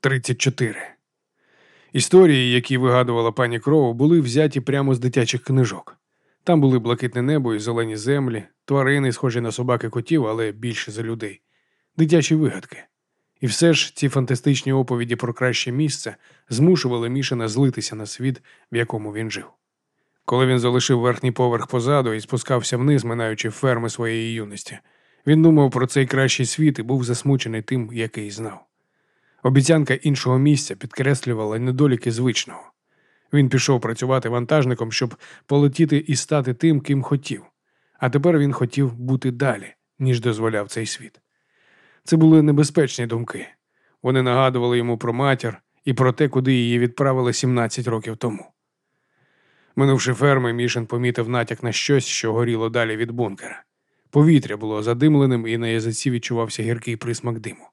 34. Історії, які вигадувала пані Кроу, були взяті прямо з дитячих книжок. Там були блакитне небо і зелені землі, тварини, схожі на собаки котів, але більше за людей, дитячі вигадки. І все ж ці фантастичні оповіді про краще місце змушували Мішина злитися на світ, в якому він жив. Коли він залишив верхній поверх позаду і спускався вниз, минаючи ферми своєї юності, він думав про цей кращий світ і був засмучений тим, який знав. Обіцянка іншого місця підкреслювала недоліки звичного. Він пішов працювати вантажником, щоб полетіти і стати тим, ким хотів. А тепер він хотів бути далі, ніж дозволяв цей світ. Це були небезпечні думки. Вони нагадували йому про матір і про те, куди її відправили 17 років тому. Минувши ферми, Мішин помітив натяк на щось, що горіло далі від бункера. Повітря було задимленим, і на язиці відчувався гіркий присмак диму.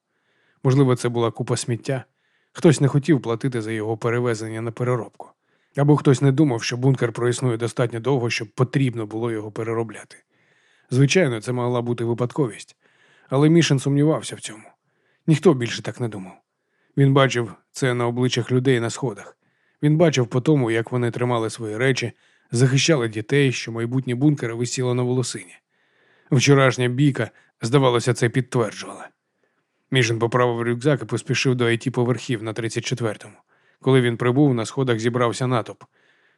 Можливо, це була купа сміття. Хтось не хотів платити за його перевезення на переробку. Або хтось не думав, що бункер проіснує достатньо довго, щоб потрібно було його переробляти. Звичайно, це могла бути випадковість, але Мішин сумнівався в цьому. Ніхто більше так не думав. Він бачив це на обличчях людей на сходах. Він бачив по тому, як вони тримали свої речі, захищали дітей, що майбутнє бункери висіло на волосині. Вчорашня бійка, здавалося, це підтверджувала. Мішин поправив рюкзак і поспішив до it поверхів на 34-му. Коли він прибув, на сходах зібрався натовп.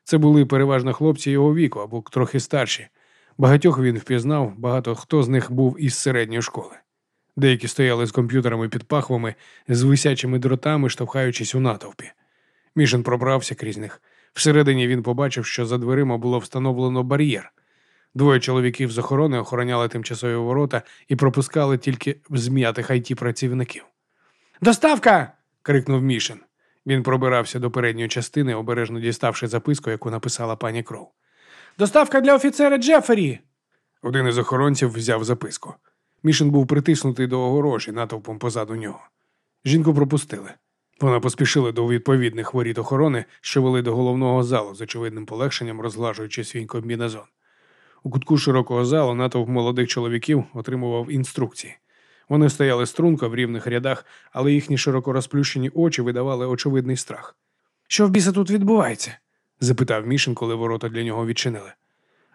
Це були переважно хлопці його віку або трохи старші. Багатьох він впізнав, багато хто з них був із середньої школи. Деякі стояли з комп'ютерами під пахвами, з висячими дротами, штовхаючись у натовпі. Мішин пробрався крізь них. Всередині він побачив, що за дверима було встановлено бар'єр. Двоє чоловіків з охорони охороняли тимчасові ворота і пропускали тільки зм'ятих it працівників. Доставка. крикнув Мішин. Він пробирався до передньої частини, обережно діставши записку, яку написала пані Кроу. Доставка для офіцера Джефері. Один із охоронців взяв записку. Мішин був притиснутий до огорожі натовпом позаду нього. Жінку пропустили. Вона поспішила до відповідних воріт охорони, що вели до головного залу з очевидним полегшенням, розглажуючи свій комбінезон. У кутку широкого залу натовп молодих чоловіків отримував інструкції. Вони стояли струнко в рівних рядах, але їхні широко розплющені очі видавали очевидний страх. Що в біса тут відбувається? запитав Мішин, коли ворота для нього відчинили.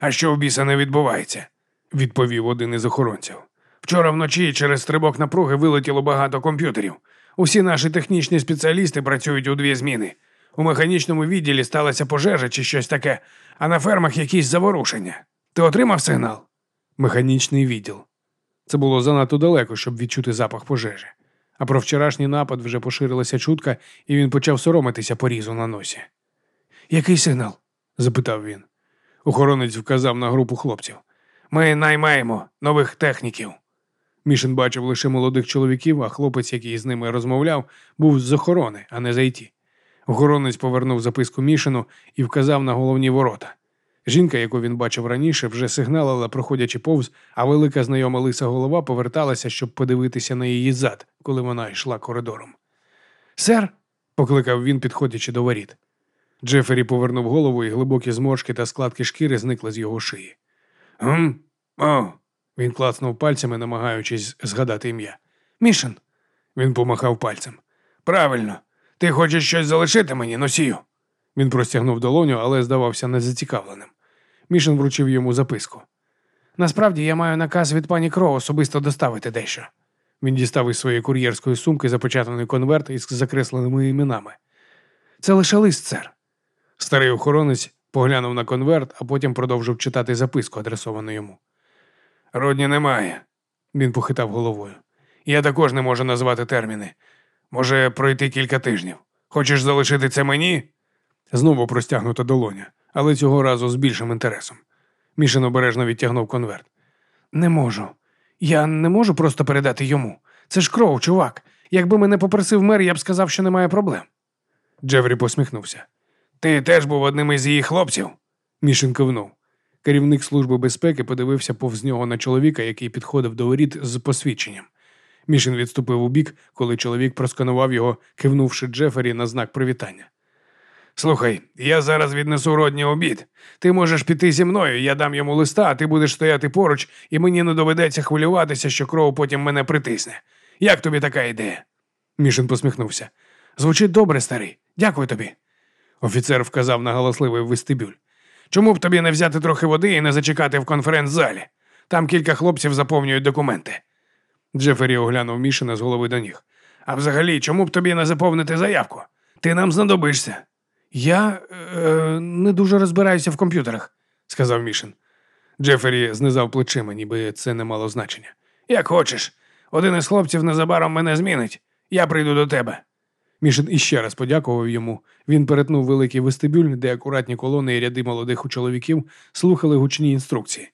А що в біса не відбувається? відповів один із охоронців. Вчора вночі через стрибок напруги вилетіло багато комп'ютерів. Усі наші технічні спеціалісти працюють у дві зміни. У механічному відділі сталася пожежа чи щось таке, а на фермах якісь заворушення. Ти отримав сигнал? Механічний відділ. Це було занадто далеко, щоб відчути запах пожежі. А про вчорашній напад вже поширилася чутка, і він почав соромитися порізу на носі. Який сигнал? запитав він. Охоронець вказав на групу хлопців. Ми наймаємо нових техніків. Мішин бачив лише молодих чоловіків, а хлопець, який з ними розмовляв, був з охорони, а не з IT. Охоронець повернув записку Мішину і вказав на головні ворота. Жінка, яку він бачив раніше, вже сигналила, проходячи повз, а велика знайома лиса голова поверталася, щоб подивитися на її зад, коли вона йшла коридором. Сер, покликав він, підходячи до воріт. Джефері повернув голову, і глибокі зморшки та складки шкіри зникли з його шиї. «Гм? О!» Він клацнув пальцями, намагаючись згадати ім'я. Мішин. Він помахав пальцем. Правильно, ти хочеш щось залишити мені, носію. Він простягнув долоню, але здавався незацікавленим. Мішин вручив йому записку. Насправді я маю наказ від пані Кро особисто доставити дещо. Він дістав із своєї кур'єрської сумки запечатаний конверт із закресленими іменами. Це лише лист, сер. Старий охоронець поглянув на конверт, а потім продовжив читати записку, адресовану йому. Родні немає, він похитав головою. Я також не можу назвати терміни. Може пройти кілька тижнів. Хочеш залишити це мені? Знову простягнута долоня, але цього разу з більшим інтересом. Мішин обережно відтягнув конверт. Не можу. Я не можу просто передати йому. Це ж кров, чувак. Якби мене попросив мер, я б сказав, що немає проблем. Джеврі посміхнувся. Ти теж був одним із її хлопців? Мішин кивнув. Керівник Служби безпеки подивився повз нього на чоловіка, який підходив до воріт з посвідченням. Мішин відступив у бік, коли чоловік просканував його, кивнувши Джефері на знак привітання. Слухай, я зараз віднесу родні обід. Ти можеш піти зі мною, я дам йому листа, а ти будеш стояти поруч, і мені не доведеться хвилюватися, що кров потім мене притисне. Як тобі така ідея? Мішин посміхнувся. Звучить добре, старий. Дякую тобі. Офіцер вказав на галасливий вестибюль. Чому б тобі не взяти трохи води і не зачекати в конференц-залі? Там кілька хлопців заповнюють документи. Джефері оглянув Мішина з голови до ніг. А взагалі, чому б тобі не заповнити заявку? Ти нам знадобишся. Я е, не дуже розбираюся в комп'ютерах, сказав Мішин. Джефері знизав плечима, ніби це не мало значення. Як хочеш. Один із хлопців незабаром мене змінить. Я прийду до тебе. Мішин іще раз подякував йому. Він перетнув великий вестибюль, де акуратні колони і ряди молодих чоловіків слухали гучні інструкції.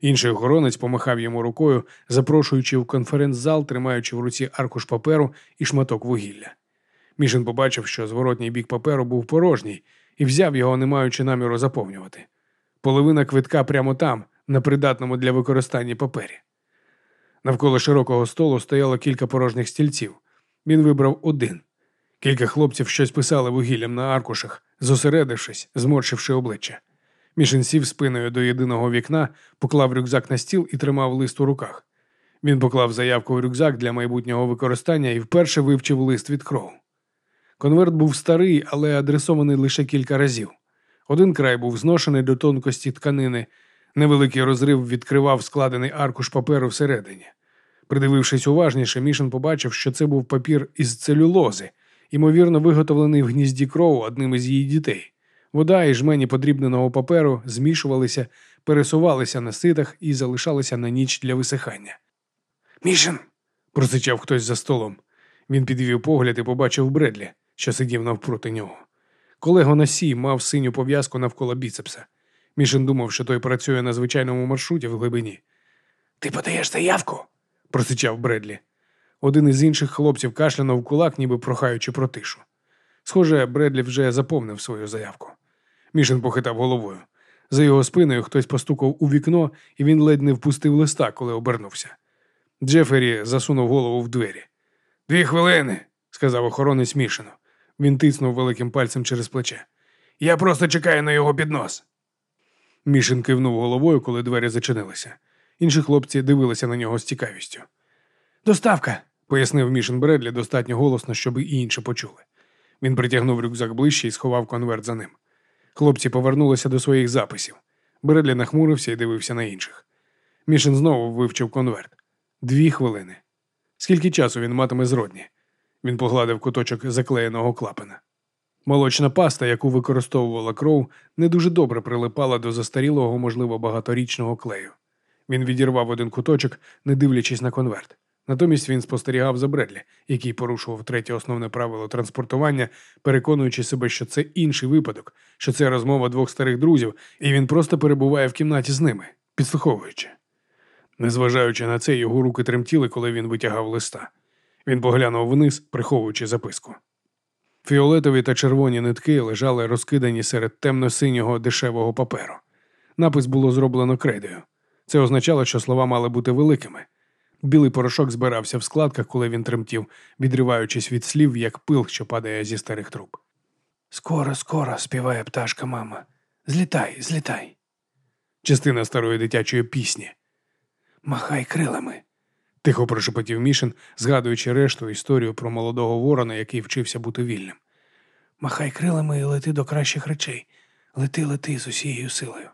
Інший охоронець помахав йому рукою, запрошуючи в конференц-зал, тримаючи в руці аркуш паперу і шматок вугілля. Мішин побачив, що зворотній бік паперу був порожній, і взяв його, не маючи наміру заповнювати. Половина квитка прямо там, на придатному для використання папері. Навколо широкого столу стояло кілька порожніх стільців. Він вибрав один. Кілька хлопців щось писали вугіллям на аркушах, зосередившись, зморшивши обличчя. Мішин сів спиною до єдиного вікна, поклав рюкзак на стіл і тримав лист у руках. Він поклав заявку в рюкзак для майбутнього використання і вперше вивчив лист від кров. Конверт був старий, але адресований лише кілька разів. Один край був зношений до тонкості тканини, невеликий розрив відкривав складений аркуш паперу всередині. Придивившись уважніше, Мішин побачив, що це був папір із целюлози, ймовірно, виготовлений в гнізді кров одним із її дітей. Вода і жмені подрібненого паперу змішувалися, пересувалися на ситах і залишалися на ніч для висихання. Мішин. просичав хтось за столом. Він підвів погляд і побачив Бредлі, що сидів навпроти нього. Колего Носій мав синю пов'язку навколо біцепса. Мішин думав, що той працює на звичайному маршруті в глибині. Ти подаєш заявку? просичав Бредлі. Один із інших хлопців кашлянув кулак, ніби прохаючи про тишу. Схоже, Бредлі вже заповнив свою заявку. Мішин похитав головою. За його спиною хтось постукав у вікно, і він ледь не впустив листа, коли обернувся. Джефері засунув голову в двері. Дві хвилини, сказав охоронець Мішину. Він тиснув великим пальцем через плече. Я просто чекаю на його піднос. Мішин кивнув головою, коли двері зачинилися. Інші хлопці дивилися на нього з цікавістю. Доставка, пояснив Мішин Бредлі достатньо голосно, щоб і інші почули. Він притягнув рюкзак ближче і сховав конверт за ним. Хлопці повернулися до своїх записів. Бредлі нахмурився і дивився на інших. Мішин знову вивчив конверт. Дві хвилини. Скільки часу він матиме зродні? Він погладив куточок заклеєного клапана. Молочна паста, яку використовувала кров, не дуже добре прилипала до застарілого, можливо, багаторічного клею. Він відірвав один куточок, не дивлячись на конверт. Натомість він спостерігав за Бредлі, який порушував третє основне правило транспортування, переконуючи себе, що це інший випадок, що це розмова двох старих друзів, і він просто перебуває в кімнаті з ними, підслуховуючи. Незважаючи на це, його руки тремтіли, коли він витягав листа. Він поглянув вниз, приховуючи записку. Фіолетові та червоні нитки лежали розкидані серед темно-синього дешевого паперу. Напис було зроблено крейдою. Це означало, що слова мали бути великими. Білий порошок збирався в складках, коли він тремтів, відриваючись від слів, як пил, що падає зі старих труб. Скоро, скоро, співає пташка мама. Злітай, злітай. Частина старої дитячої пісні. Махай крилами. Тихо прошепотів Мішин, згадуючи решту історію про молодого ворона, який вчився бути вільним. Махай крилами і лети до кращих речей. Лети, лети з усією силою.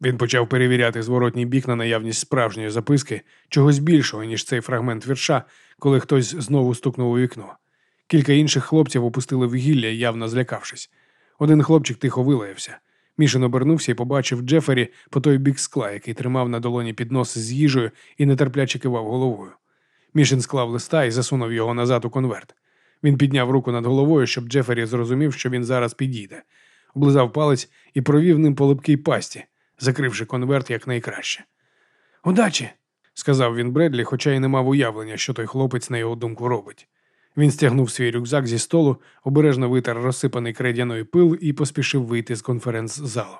Він почав перевіряти зворотній бік на наявність справжньої записки, чогось більшого, ніж цей фрагмент вірша, коли хтось знову стукнув у вікно. Кілька інших хлопців опустили вугілля, явно злякавшись. Один хлопчик тихо вилаявся. Мішин обернувся і побачив Джефері по той бік скла, який тримав на долоні піднос з їжею і нетерпляче кивав головою. Мішин склав листа і засунув його назад у конверт. Він підняв руку над головою, щоб Джефері зрозумів, що він зараз підійде, облизав палець і провів ним по липкій пасті, закривши конверт якнайкраще. Удачі, сказав він Бредлі, хоча й не мав уявлення, що той хлопець, на його думку, робить. Він стягнув свій рюкзак зі столу, обережно витер розсипаний кредяною пил і поспішив вийти з конференц-залу.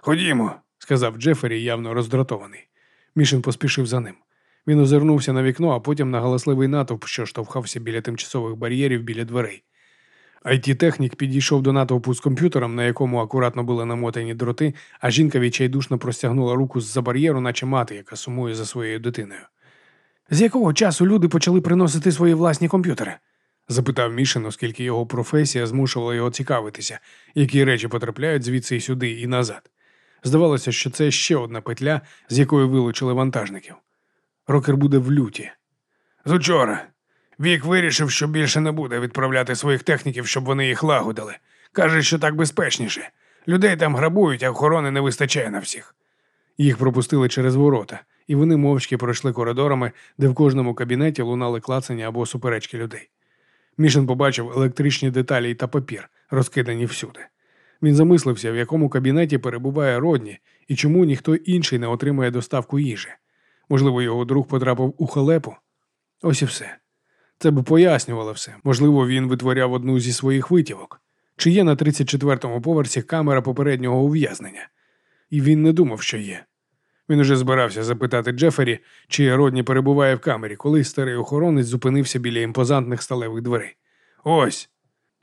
Ходімо, сказав Джефері, явно роздратований. Мішин поспішив за ним. Він озирнувся на вікно, а потім на галасливий натовп, що штовхався біля тимчасових бар'єрів біля дверей. it технік підійшов до натовпу з комп'ютером, на якому акуратно були намотані дроти, а жінка відчайдушно простягнула руку з-за бар'єру, наче мати, яка сумує за своєю дитиною. З якого часу люди почали приносити свої власні комп'ютери? запитав Мішин, оскільки його професія змушувала його цікавитися, які речі потрапляють звідси й сюди і назад. Здавалося, що це ще одна петля, з якої вилучили вантажників. Рокер буде в люті. З учора. Вік вирішив, що більше не буде відправляти своїх техніків, щоб вони їх лагодили. Каже, що так безпечніше. Людей там грабують, а охорони не вистачає на всіх. Їх пропустили через ворота, і вони мовчки пройшли коридорами, де в кожному кабінеті лунали клацання або суперечки людей. Мішин побачив електричні деталі та папір, розкидані всюди. Він замислився, в якому кабінеті перебуває Родні і чому ніхто інший не отримує доставку їжі. Можливо, його друг потрапив у халепу. Ось і все. Це б пояснювало все. Можливо, він витворяв одну зі своїх витівок. Чи є на 34-му поверсі камера попереднього ув'язнення? І він не думав, що є. Він уже збирався запитати Джефері, чи Родні перебуває в камері, коли старий охоронець зупинився біля імпозантних сталевих дверей. Ось.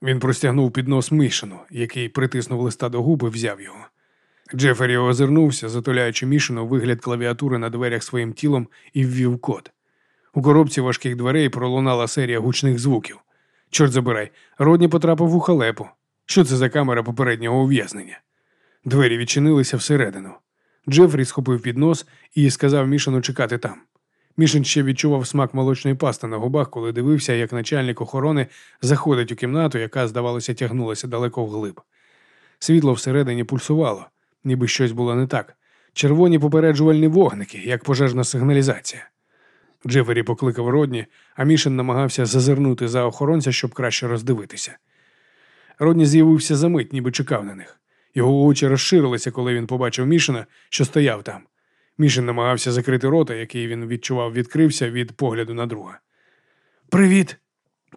Він простягнув під нос Мішину, який притиснув листа до губи, взяв його. Джефері озирнувся, затуляючи Мішину вигляд клавіатури на дверях своїм тілом і ввів код. У коробці важких дверей пролунала серія гучних звуків. Чорт забирай, Родні потрапив у халепу. Що це за камера попереднього ув'язнення? Двері відчинилися всередину. Джефрі схопив під нос і сказав Мішину чекати там. Мішин ще відчував смак молочної пасти на губах, коли дивився, як начальник охорони заходить у кімнату, яка, здавалося, тягнулася далеко вглиб. Світло всередині пульсувало, ніби щось було не так. Червоні попереджувальні вогники, як пожежна сигналізація. Джефері покликав Родні, а Мішин намагався зазирнути за охоронця, щоб краще роздивитися. Родні з'явився за мить, ніби чекав на них. Його очі розширилися, коли він побачив Мішина, що стояв там. Мішин намагався закрити рота, який він відчував, відкрився від погляду на друга. Привіт,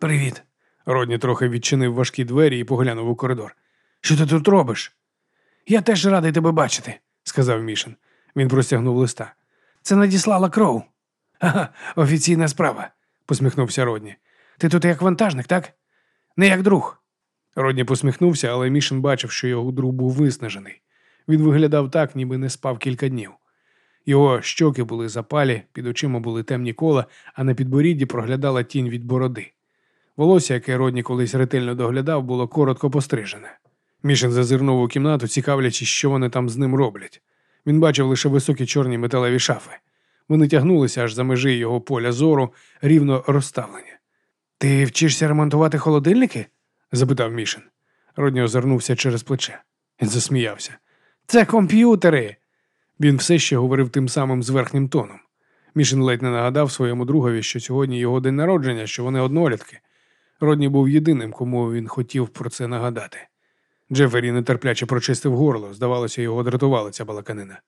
привіт. Родні трохи відчинив важкі двері і поглянув у коридор. Що ти тут робиш? Я теж радий тебе бачити, сказав Мішин. Він простягнув листа. Це надіслала кров. Ага, офіційна справа, посміхнувся Родні. Ти тут як вантажник, так? Не як друг. Родні посміхнувся, але Мішин бачив, що його друг був виснажений. Він виглядав так, ніби не спав кілька днів. Його щоки були запалі, під очима були темні кола, а на підборідді проглядала тінь від бороди. Волосся, яке Родні колись ретельно доглядав, було коротко пострижене. Мішин зазирнув у кімнату, цікавлячись, що вони там з ним роблять. Він бачив лише високі чорні металеві шафи. Вони тягнулися аж за межі його поля зору, рівно розставлені. Ти вчишся ремонтувати холодильники? Запитав Мішин. Родні озирнувся через плече. Він засміявся. Це комп'ютери. Він все ще говорив тим самим зверхнім тоном. Мішин ледь не нагадав своєму другові, що сьогодні його день народження, що вони однолітки. Родні був єдиним, кому він хотів про це нагадати. Джефері нетерпляче прочистив горло, здавалося, його дратувала ця балаканина.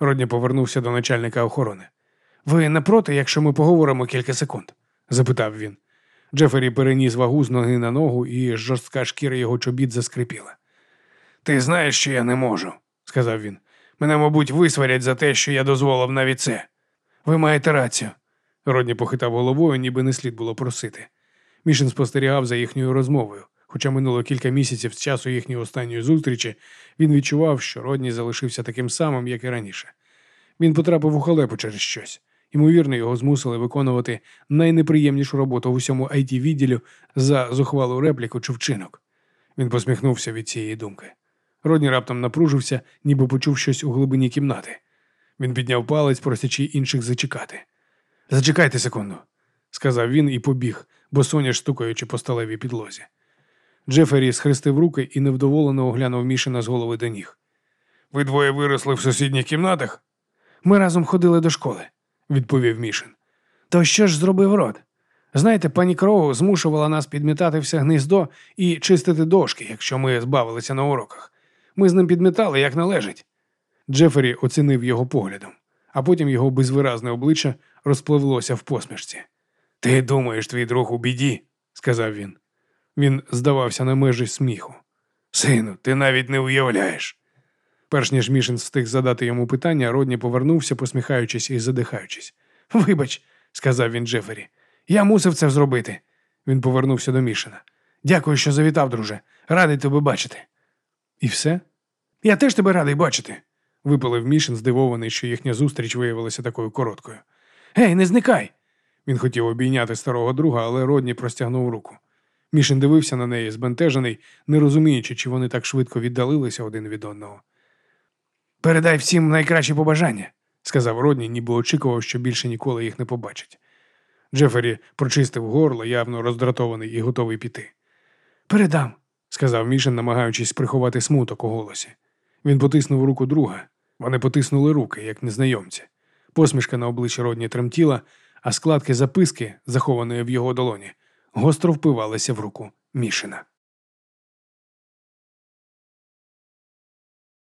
Родні повернувся до начальника охорони. Ви не проти, якщо ми поговоримо кілька секунд? запитав він. Джефері переніс вагу з ноги на ногу, і жорстка шкіра його чобіт заскрипіла. Ти знаєш, що я не можу, сказав він. Мене, мабуть, висварять за те, що я дозволив навіть це. Ви маєте рацію. Родні похитав головою, ніби не слід було просити. Мішин спостерігав за їхньою розмовою. Хоча минуло кілька місяців з часу їхньої останньої зустрічі, він відчував, що Родні залишився таким самим, як і раніше. Він потрапив у халепу через щось. Ймовірно, його змусили виконувати найнеприємнішу роботу в усьому it відділі за зухвалу репліку чи вчинок. Він посміхнувся від цієї думки. Родні раптом напружився, ніби почув щось у глибині кімнати. Він підняв палець, просячи інших зачекати. Зачекайте секунду, сказав він і побіг, бо соняш стукаючи по сталевій підлозі. Джефері схрестив руки і невдоволено оглянув Мішина з голови до ніг. Ви двоє виросли в сусідніх кімнатах? Ми разом ходили до школи, відповів Мішин. То що ж зробив рот? Знаєте, пані Кроу змушувала нас підмітати все гніздо і чистити дошки, якщо ми збавилися на уроках. Ми з ним підмітали, як належить. Джефері оцінив його поглядом, а потім його безвиразне обличчя розпливлося в посмішці. Ти думаєш, твій друг у біді, сказав він. Він здавався на межі сміху. Сину, ти навіть не уявляєш. Перш ніж Мішин встиг задати йому питання, Родні повернувся, посміхаючись і задихаючись. Вибач, сказав він Джефері, я мусив це зробити. Він повернувся до Мішина. Дякую, що завітав, друже. Радий тебе бачити. І все? Я теж тебе радий бачити, випалив Мішин, здивований, що їхня зустріч виявилася такою короткою. Гей, не зникай. Він хотів обійняти старого друга, але Родні простягнув руку. Мішин дивився на неї збентежений, не розуміючи, чи вони так швидко віддалилися один від одного. Передай всім найкращі побажання, сказав Родні, ніби очікував, що більше ніколи їх не побачить. Джефері прочистив горло, явно роздратований і готовий піти. Передам, сказав Мішин, намагаючись приховати смуток у голосі. Він потиснув руку друга. Вони потиснули руки, як незнайомці. Посмішка на обличчі Родні тремтіла, а складки записки, захованої в його долоні, гостро впивалися в руку Мішина.